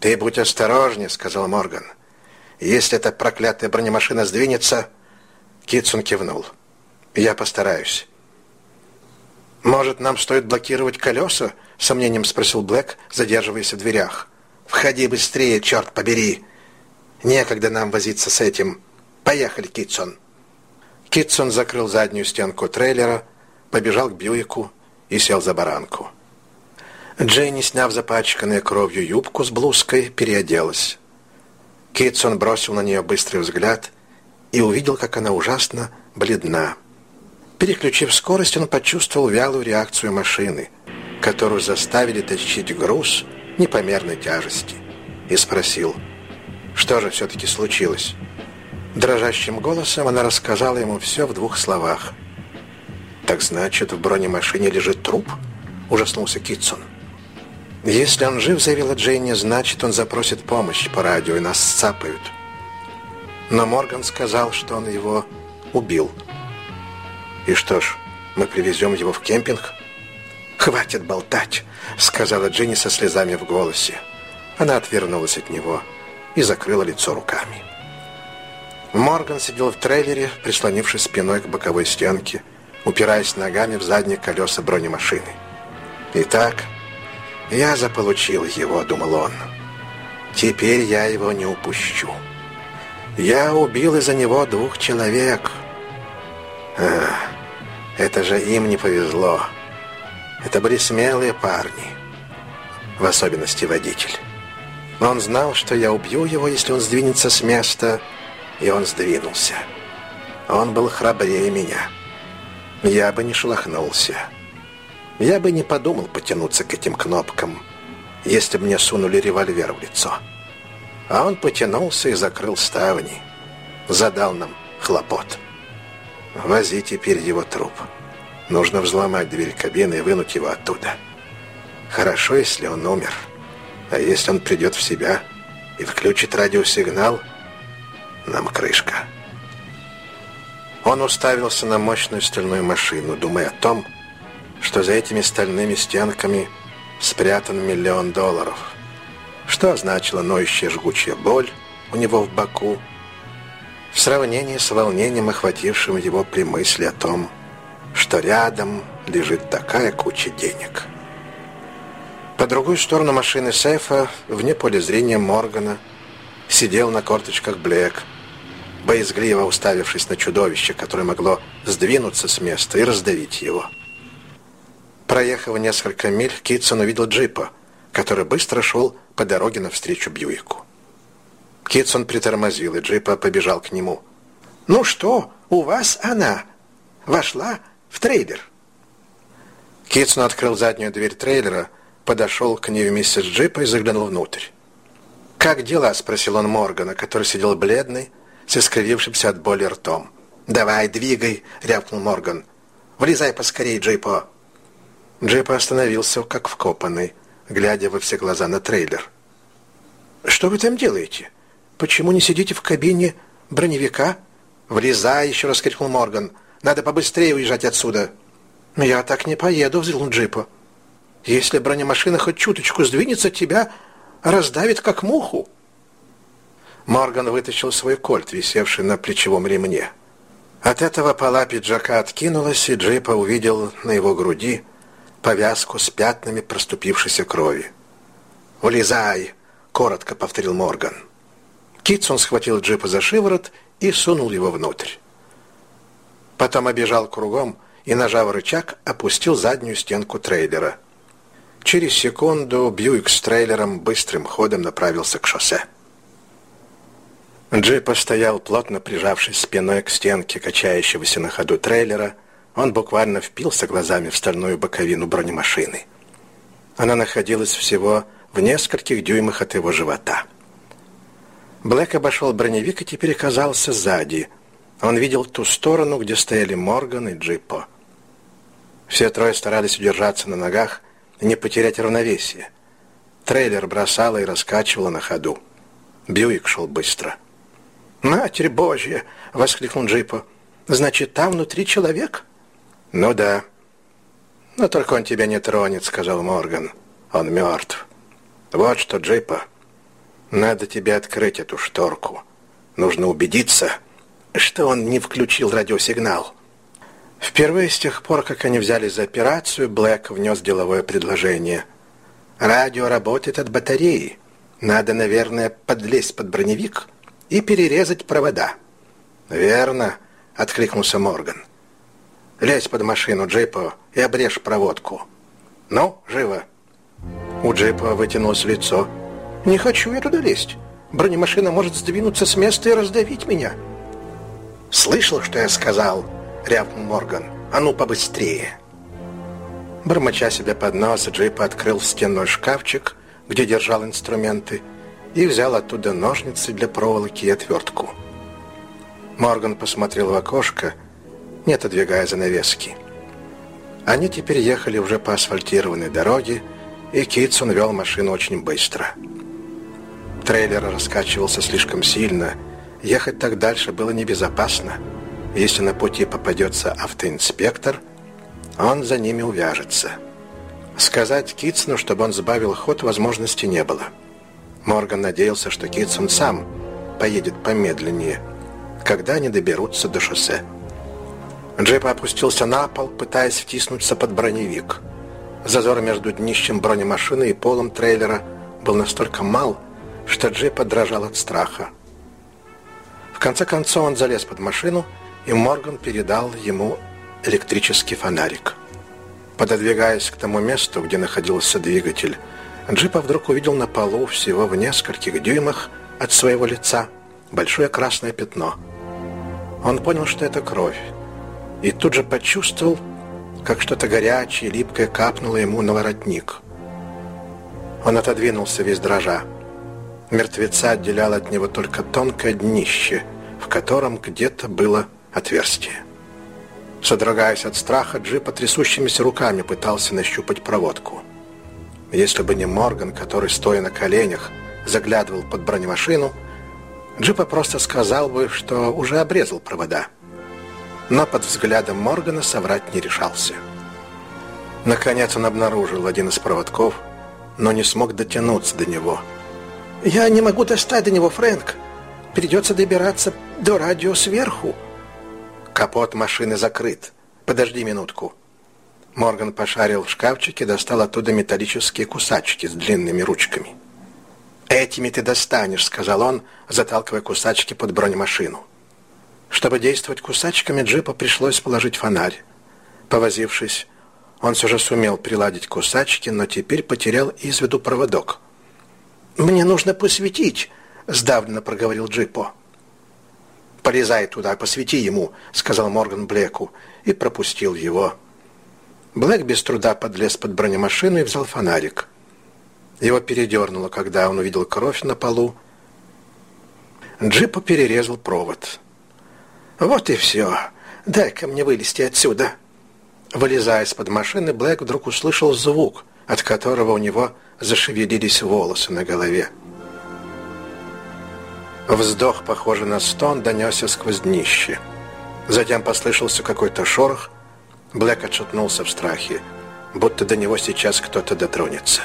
«Ты будь осторожнее», — сказал Морган. «Если эта проклятая бронемашина сдвинется...» Китсон кивнул. «Я постараюсь». «Может, нам стоит блокировать колеса?» — сомнением спросил Блэк, задерживаясь в дверях. «Входи быстрее, черт побери! Некогда нам возиться с этим. Поехали, Китсон!» Китсон закрыл заднюю стенку трейлера, побежал к Бьюику и сел за баранку. Дженни, сняв запачканную кровью юбку с блузкой, переоделась. Китсон бросил на нее быстрый взгляд и увидел, как она ужасно бледна. Переключив скорость, он почувствовал вялую реакцию машины, которую заставили тащить груз непомерной тяжести, и спросил, что же все-таки случилось. Дрожащим голосом она рассказала ему все в двух словах. «Так значит, в бронемашине лежит труп?» – ужаснулся Китсон. «Если он жив, — заявила Джейни, — значит, он запросит помощь по радио, и нас сцапают». Но Морган сказал, что он его убил. «И что ж, мы привезем его в кемпинг?» «Хватит болтать», — сказала Джинни со слезами в голосе. Она отвернулась от него и закрыла лицо руками. Морган сидел в трейлере, прислонившись спиной к боковой стенке, упираясь ногами в задние колеса бронемашины. «Итак, я заполучил его», — думал он. «Теперь я его не упущу. Я убил из-за него двух человек. Ах, это же им не повезло. Это были смелые парни, в особенности водитель. Он знал, что я убью его, если он сдвинется с места, и он сдвинулся. Он был храбрее меня. Я бы не шелохнулся. Я бы не подумал потянуться к этим кнопкам, если бы мне сунули револьвер в лицо. А он потянулся и закрыл ставни. Задал нам хлопот. Вози теперь его труп. Нужно взломать дверь кабины и вынуть его оттуда. Хорошо, если он умер. А если он придет в себя и включит радиосигнал, нам крышка. Он уставился на мощную стальную машину, думая о том, что за этими стальными стенками спрятан миллион долларов. Что значила ноющая жгучая боль у него в боку в сравнении с волнением, охватившим его при мысли о том, что рядом лежит такая куча денег. По другую сторону машины сейфа, вне поля зрения Моргана, сидел на корточках Блек, боязгливо уставившись на чудовище, которое могло сдвинуться с места и раздавить его. Проехав несколько миль, Китсон увидел джипа, который быстро шел по дороге навстречу Бьюику. Китсон притормозил, и джипа побежал к нему. «Ну что, у вас она? Вошла в трейлер?» Китсон открыл заднюю дверь трейлера, подошел к ней вместе с джипа и заглянул внутрь. «Как дела?» – спросил он Моргана, который сидел бледный, с искривившимся от боли ртом. «Давай, двигай!» – рявкнул Морган. «Влезай поскорей, Джипо!» Джип остановился, как вкопанный, глядя во все глаза на трейлер. «Что вы там делаете? Почему не сидите в кабине броневика?» «Влезай!» — еще раз крикнул Морган. «Надо побыстрее уезжать отсюда!» «Я так не поеду!» — взял Джипа. «Если бронемашина хоть чуточку сдвинется, тебя раздавит, как муху!» Морган вытащил свой кольт, висевший на плечевом ремне. От этого пола пиджака откинулась, и Джипа увидел на его груди повязку с пятнами проступившейся крови. «Вылезай!» — коротко повторил Морган. Китсон схватил джипа за шиворот и сунул его внутрь. Потом обежал кругом и, нажав рычаг, опустил заднюю стенку трейлера. Через секунду Бьюик с трейлером быстрым ходом направился к шоссе. Джип стоял, плотно прижавшись спиной к стенке качающегося на ходу трейлера, он буквально впился глазами в стальную боковину бронемашины. Она находилась всего в нескольких дюймах от его живота. Блэк обошел броневик и теперь оказался сзади. Он видел ту сторону, где стояли Морган и Джипо. Все трое старались удержаться на ногах и не потерять равновесие. Трейлер бросало и раскачивало на ходу. Бьюик шел быстро. «Матерь Божья!» — воскликнул Джипо. «Значит, там внутри человек?» «Ну да». «Но только он тебя не тронет», — сказал Морган. «Он мертв». «Вот что, Джипа, Надо тебе открыть эту шторку. Нужно убедиться, что он не включил радиосигнал. Впервые с тех пор, как они взялись за операцию, Блэк внес деловое предложение. Радио работает от батареи. Надо, наверное, подлезть под броневик и перерезать провода. «Верно», — откликнулся Морган. «Лезь под машину, Джипо, и обрежь проводку». «Ну, живо». У Джипа вытянулось лицо. «Не хочу я туда лезть. Бронемашина может сдвинуться с места и раздавить меня». «Слышал, что я сказал?» — рявкнул Морган. «А ну, побыстрее!» Бормоча себе под нос, Джип открыл стенной шкафчик, где держал инструменты, и взял оттуда ножницы для проволоки и отвертку. Морган посмотрел в окошко, не отодвигая занавески. Они теперь ехали уже по асфальтированной дороге, и Китсон вел машину очень быстро. Трейлер раскачивался слишком сильно, ехать так дальше было небезопасно. Если на пути попадется автоинспектор, он за ними увяжется. Сказать Китсону, чтобы он сбавил ход, возможности не было. Морган надеялся, что Китсон сам поедет помедленнее, когда они доберутся до шоссе. Джип опустился на пол, пытаясь втиснуться под броневик. Зазор между днищем бронемашины и полом трейлера был настолько мал, что Джип дрожал от страха. В конце концов он залез под машину, и Морган передал ему электрический фонарик. Пододвигаясь к тому месту, где находился двигатель, Джипа вдруг увидел на полу всего в нескольких дюймах от своего лица большое красное пятно. Он понял, что это кровь, и тут же почувствовал, как что-то горячее липкое капнуло ему на воротник. Он отодвинулся весь дрожа. Мертвеца отделяло от него только тонкое днище, в котором где-то было отверстие. Содрогаясь от страха, Джип трясущимися руками пытался нащупать проводку. Если бы не Морган, который, стоя на коленях, заглядывал под бронемашину, Джипа просто сказал бы, что уже обрезал провода. Но под взглядом Моргана соврать не решался. Наконец он обнаружил один из проводков, но не смог дотянуться до него. «Я не могу достать до него, Фрэнк. Придется добираться до радио сверху». «Капот машины закрыт. Подожди минутку». Морган пошарил в шкафчике, достал оттуда металлические кусачки с длинными ручками. «Этими ты достанешь», — сказал он, заталкивая кусачки под бронемашину. Чтобы действовать кусачками, джипа пришлось положить фонарь. Повозившись, он все же сумел приладить кусачки, но теперь потерял из виду проводок. «Мне нужно посветить», — сдавленно проговорил Джипо. «Полезай туда, посвети ему», — сказал Морган Блеку, и пропустил его. Блэк без труда подлез под бронемашину и взял фонарик. Его передернуло, когда он увидел кровь на полу. Джипа перерезал провод. «Вот и все. Дай-ка мне вылезти отсюда». Вылезая из-под машины, Блэк вдруг услышал звук, от которого у него зашевелились волосы на голове. Вздох, похожий на стон, донесся сквозь днище. Затем послышался какой-то шорох. Блэк отшатнулся в страхе, будто до него сейчас кто-то дотронется.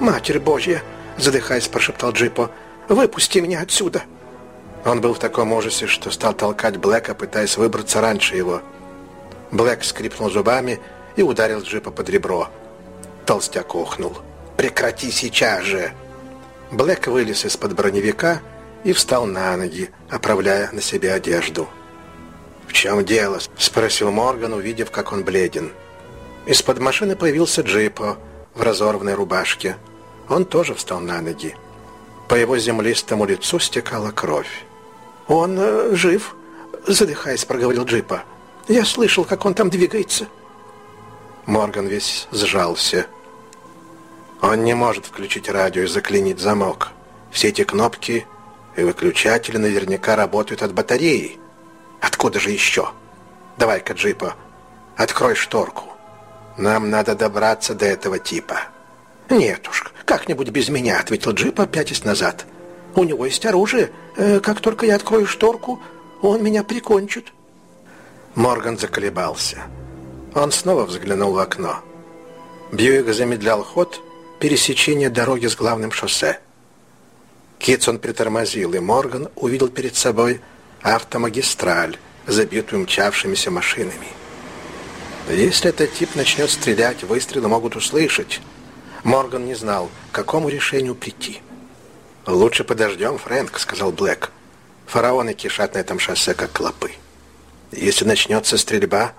«Матерь Божья!» — задыхаясь, прошептал Джипо. «Выпусти меня отсюда!» Он был в таком ужасе, что стал толкать Блэка, пытаясь выбраться раньше его. Блэк скрипнул зубами и ударил Джипа под ребро. Толстяк охнул. «Прекрати сейчас же!» Блэк вылез из-под броневика и встал на ноги, оправляя на себе одежду. «В чем дело?» — спросил Морган, увидев, как он бледен. Из-под машины появился Джипо в разорванной рубашке. Он тоже встал на ноги. По его землистому лицу стекала кровь. «Он э, жив», — задыхаясь, проговорил Джипа. «Я слышал, как он там двигается». Морган весь сжался. Он не может включить радио и заклинить замок. Все эти кнопки и выключатели наверняка работают от батареи. Откуда же еще? Давай-ка, Джипа, открой шторку. Нам надо добраться до этого типа. Нет уж, как-нибудь без меня, ответил Джипа, пятясь назад. У него есть оружие. Э, как только я открою шторку, он меня прикончит. Морган заколебался. Он снова взглянул в окно. Бьюик замедлял ход пересечения дороги с главным шоссе. Китсон притормозил, и Морган увидел перед собой автомагистраль, забитую мчавшимися машинами. Если этот тип начнет стрелять, выстрелы могут услышать. Морган не знал, к какому решению прийти. «Лучше подождем, Фрэнк», — сказал Блэк. «Фараоны кишат на этом шоссе, как клопы. Если начнется стрельба,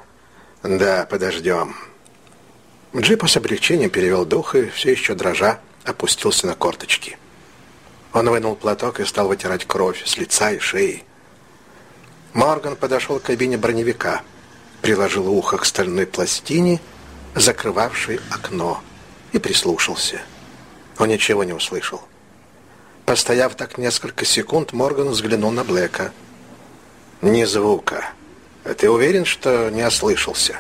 да, подождем». Джипа с облегчением перевел дух и, все еще дрожа, опустился на корточки. Он вынул платок и стал вытирать кровь с лица и шеи. Морган подошел к кабине броневика — приложил ухо к стальной пластине, закрывавшей окно, и прислушался. Он ничего не услышал. Постояв так несколько секунд, Морган взглянул на Блэка. «Ни звука. А ты уверен, что не ослышался?»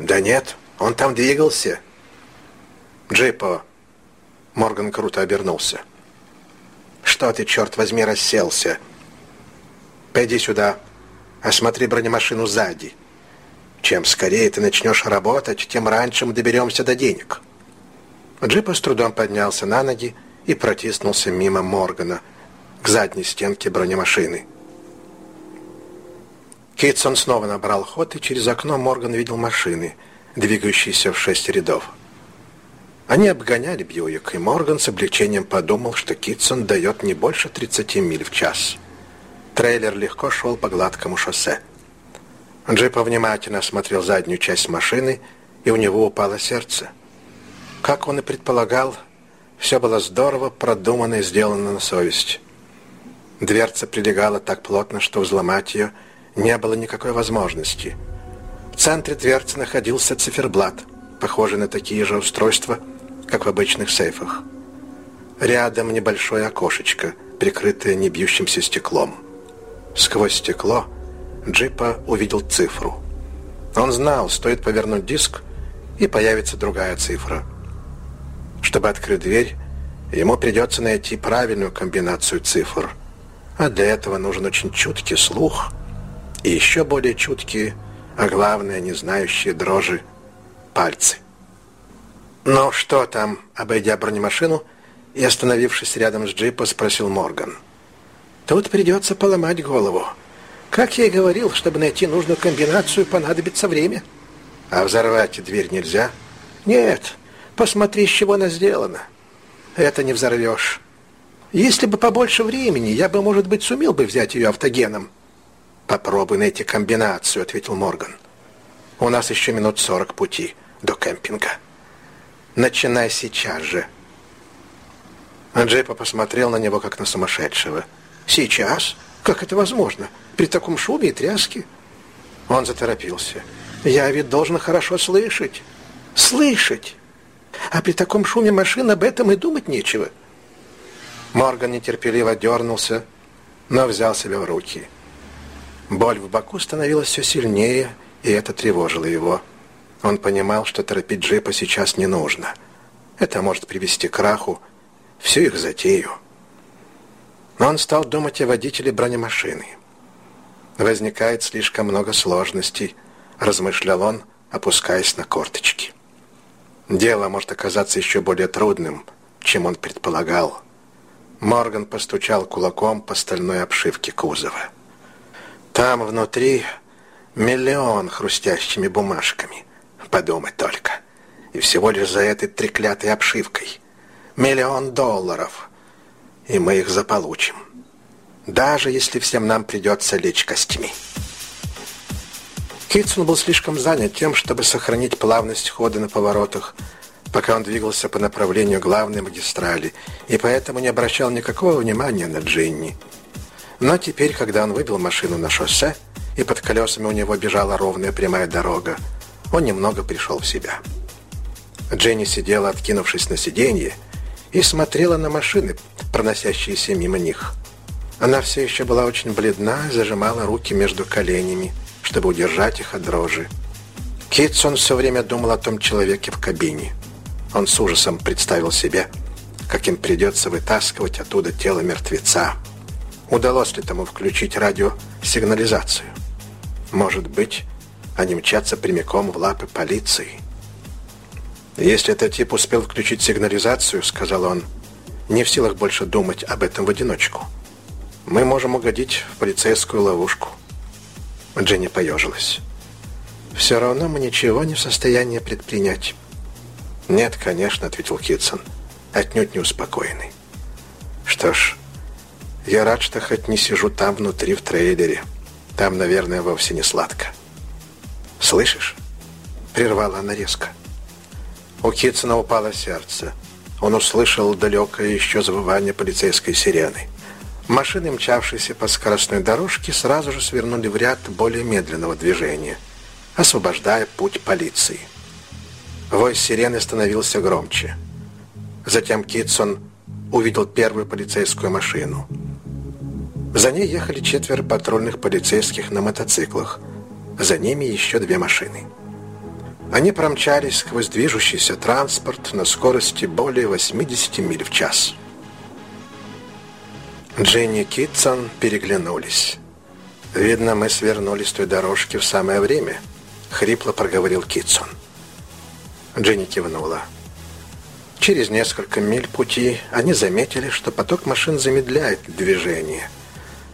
«Да нет, он там двигался». «Джипо!» Морган круто обернулся. «Что ты, черт возьми, расселся?» «Пойди сюда, осмотри бронемашину сзади». Чем скорее ты начнешь работать, тем раньше мы доберемся до денег». Джипа с трудом поднялся на ноги и протиснулся мимо Моргана к задней стенке бронемашины. Китсон снова набрал ход, и через окно Морган видел машины, двигающиеся в шесть рядов. Они обгоняли Бьюик, и Морган с облегчением подумал, что Китсон дает не больше 30 миль в час. Трейлер легко шел по гладкому шоссе. Джипа внимательно осмотрел заднюю часть машины, и у него упало сердце. Как он и предполагал, все было здорово продумано и сделано на совесть. Дверца прилегала так плотно, что взломать ее не было никакой возможности. В центре дверцы находился циферблат, похожий на такие же устройства, как в обычных сейфах. Рядом небольшое окошечко, прикрытое небьющимся стеклом. Сквозь стекло Джипа увидел цифру. Он знал, стоит повернуть диск, и появится другая цифра. Чтобы открыть дверь, ему придется найти правильную комбинацию цифр. А для этого нужен очень чуткий слух и еще более чуткие, а главное, не знающие дрожи, пальцы. «Ну что там?» — обойдя бронемашину и остановившись рядом с джипом, спросил Морган. «Тут придется поломать голову». Как я и говорил, чтобы найти нужную комбинацию, понадобится время. А взорвать дверь нельзя? Нет. Посмотри, с чего она сделана. Это не взорвешь. Если бы побольше времени, я бы, может быть, сумел бы взять ее автогеном. Попробуй найти комбинацию, ответил Морган. У нас еще минут сорок пути до кемпинга. Начинай сейчас же. Анджейпа посмотрел на него, как на сумасшедшего. Сейчас? Как это возможно? при таком шуме и тряске. Он заторопился. Я ведь должен хорошо слышать. Слышать! А при таком шуме машин об этом и думать нечего. Морган нетерпеливо дернулся, но взял себя в руки. Боль в боку становилась все сильнее, и это тревожило его. Он понимал, что торопить джипа сейчас не нужно. Это может привести к краху всю их затею. Но он стал думать о водителе бронемашины возникает слишком много сложностей, размышлял он, опускаясь на корточки. Дело может оказаться еще более трудным, чем он предполагал. Морган постучал кулаком по стальной обшивке кузова. Там внутри миллион хрустящими бумажками. Подумай только. И всего лишь за этой треклятой обшивкой. Миллион долларов. И мы их заполучим даже если всем нам придется лечь костями. Китсон был слишком занят тем, чтобы сохранить плавность хода на поворотах, пока он двигался по направлению главной магистрали, и поэтому не обращал никакого внимания на Джинни. Но теперь, когда он выбил машину на шоссе, и под колесами у него бежала ровная прямая дорога, он немного пришел в себя. Дженни сидела, откинувшись на сиденье, и смотрела на машины, проносящиеся мимо них – она все еще была очень бледна зажимала руки между коленями, чтобы удержать их от дрожи. Китсон все время думал о том человеке в кабине. Он с ужасом представил себе, как им придется вытаскивать оттуда тело мертвеца. Удалось ли тому включить радиосигнализацию? Может быть, они мчатся прямиком в лапы полиции. «Если этот тип успел включить сигнализацию, — сказал он, не в силах больше думать об этом в одиночку. Мы можем угодить в полицейскую ловушку. Дженни поежилась. Все равно мы ничего не в состоянии предпринять. Нет, конечно, ответил Китсон, отнюдь не успокоенный. Что ж, я рад, что хоть не сижу там внутри в трейлере. Там, наверное, вовсе не сладко. Слышишь? Прервала она резко. У Китсона упало сердце. Он услышал далекое еще завывание полицейской сирены. Машины, мчавшиеся по скоростной дорожке, сразу же свернули в ряд более медленного движения, освобождая путь полиции. Вой сирены становился громче. Затем Китсон увидел первую полицейскую машину. За ней ехали четверо патрульных полицейских на мотоциклах. За ними еще две машины. Они промчались сквозь движущийся транспорт на скорости более 80 миль в час. Дженни Китсон переглянулись. «Видно, мы свернули с той дорожки в самое время», — хрипло проговорил Китсон. Дженни кивнула. Через несколько миль пути они заметили, что поток машин замедляет движение,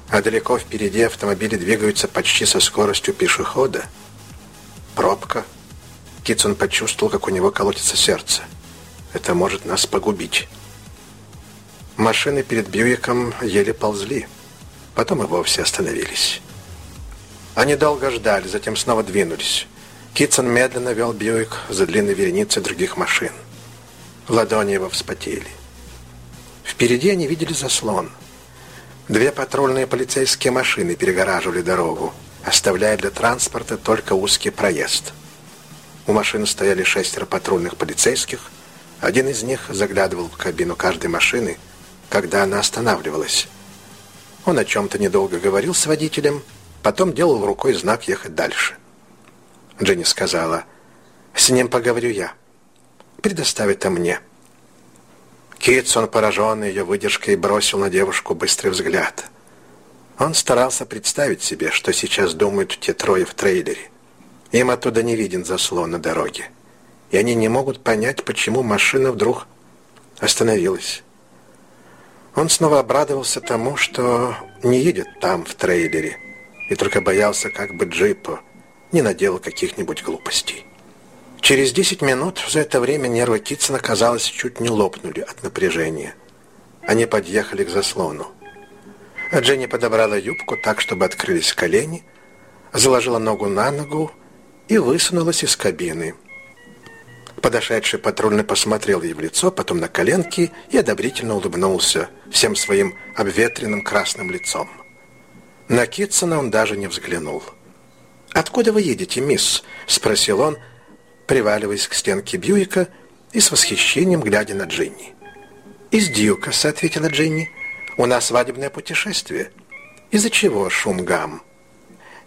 а далеко впереди автомобили двигаются почти со скоростью пешехода. Пробка — Китсон почувствовал, как у него колотится сердце. Это может нас погубить. Машины перед Бьюиком еле ползли. Потом и вовсе остановились. Они долго ждали, затем снова двинулись. Китсон медленно вел Бьюик за длинной вереницей других машин. Ладони его вспотели. Впереди они видели заслон. Две патрульные полицейские машины перегораживали дорогу, оставляя для транспорта только узкий проезд – у машины стояли шестеро патрульных полицейских. Один из них заглядывал в кабину каждой машины, когда она останавливалась. Он о чем-то недолго говорил с водителем, потом делал рукой знак ехать дальше. Дженни сказала, «С ним поговорю я. Предоставь это мне». Китсон, пораженный ее выдержкой, бросил на девушку быстрый взгляд. Он старался представить себе, что сейчас думают те трое в трейлере. Им оттуда не виден заслон на дороге. И они не могут понять, почему машина вдруг остановилась. Он снова обрадовался тому, что не едет там, в трейлере, и только боялся, как бы джипа не наделал каких-нибудь глупостей. Через 10 минут за это время нервы Китсона, казалось, чуть не лопнули от напряжения. Они подъехали к заслону. А Дженни подобрала юбку так, чтобы открылись колени, заложила ногу на ногу и высунулась из кабины. Подошедший патрульный посмотрел ей в лицо, потом на коленки и одобрительно улыбнулся всем своим обветренным красным лицом. На Китсона он даже не взглянул. «Откуда вы едете, мисс?» — спросил он, приваливаясь к стенке Бьюика и с восхищением глядя на Джинни. «Из Дьюкаса», — ответила Джинни. «У нас свадебное путешествие». «Из-за чего шум гам?»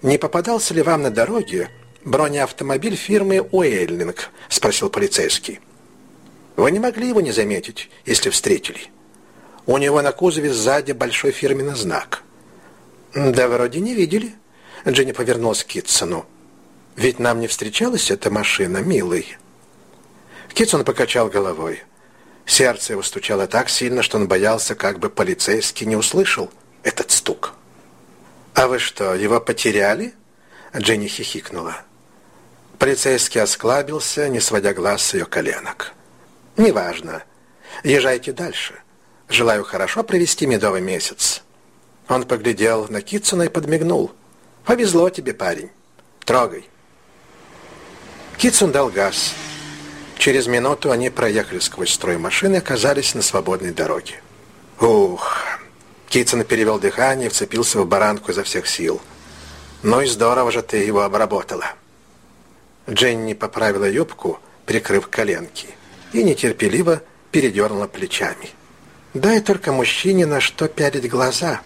«Не попадался ли вам на дороге бронеавтомобиль фирмы «Уэйлинг», — спросил полицейский. «Вы не могли его не заметить, если встретили? У него на кузове сзади большой фирменный знак». «Да вроде не видели», — Дженни повернулась к Китсону. «Ведь нам не встречалась эта машина, милый». Китсон покачал головой. Сердце его стучало так сильно, что он боялся, как бы полицейский не услышал этот стук. «А вы что, его потеряли?» Дженни хихикнула. Полицейский осклабился, не сводя глаз с ее коленок. «Неважно. Езжайте дальше. Желаю хорошо провести медовый месяц». Он поглядел на Китсона и подмигнул. «Повезло тебе, парень. Трогай». Китсон дал газ. Через минуту они проехали сквозь строй машины и оказались на свободной дороге. «Ух!» Китсон перевел дыхание и вцепился в баранку изо всех сил. «Ну и здорово же ты его обработала». Дженни поправила юбку, прикрыв коленки, и нетерпеливо передернула плечами. «Дай только мужчине на что пялить глаза,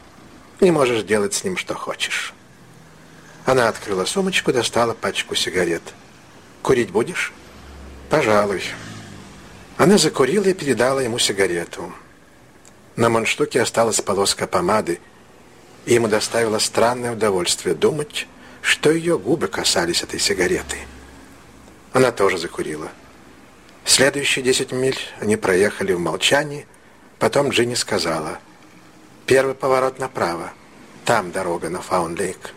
и можешь делать с ним что хочешь». Она открыла сумочку, достала пачку сигарет. «Курить будешь?» «Пожалуй». Она закурила и передала ему сигарету. На манштуке осталась полоска помады, и ему доставило странное удовольствие думать, что ее губы касались этой сигареты. Она тоже закурила. Следующие десять миль они проехали в молчании, Потом Джинни сказала, «Первый поворот направо. Там дорога на Фаунлейк».